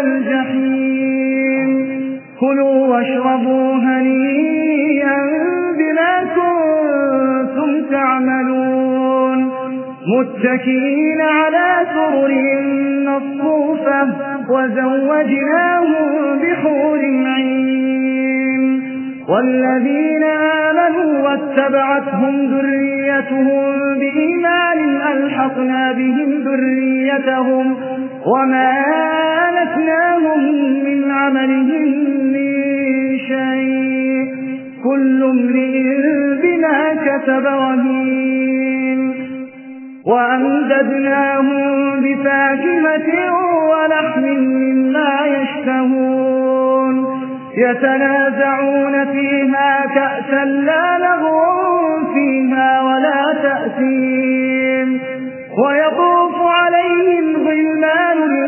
الجحيم. كلوا واشربوا هنيئا بما كنتم تعملون. متكئين على سرر مصفوفة وزوجناهم بحور عين. والذين آمنوا واتبعتهم ذريتهم بإيمان ألحقنا بهم ذريتهم. وما آلتناهم من عملهم من شيء. كل امرئ بما كتب رهين وأمددناهم بفاكهة ولحم مما يشتهون. يتنازعون فيها كأسا لا لغو فيها ولا تأثيم.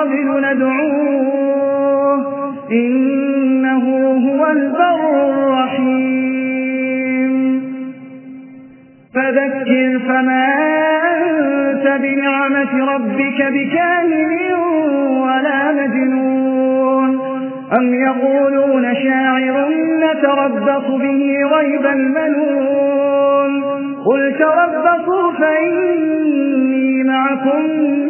قبل ندعوه. إنه هو البر الرحيم. فذكر فما أنت بنعمة ربك بكامل ولا مجنون. أم يقولون شاعر نتربص به ريب المنون. قل تربصوا فإني معكم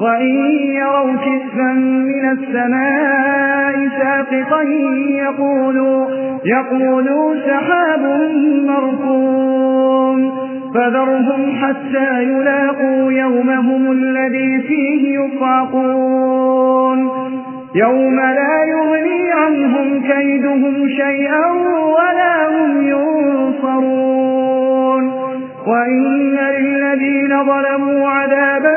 وإن يروا كسفا من السماء ساقطا يقولوا, يقولوا سحاب مركوم فذرهم حتى يلاقوا يومهم الذي فيه يفعقون يوم لا يغني عنهم كيدهم شيئا ولا هم ينصرون وإن للذين ظلموا عذابا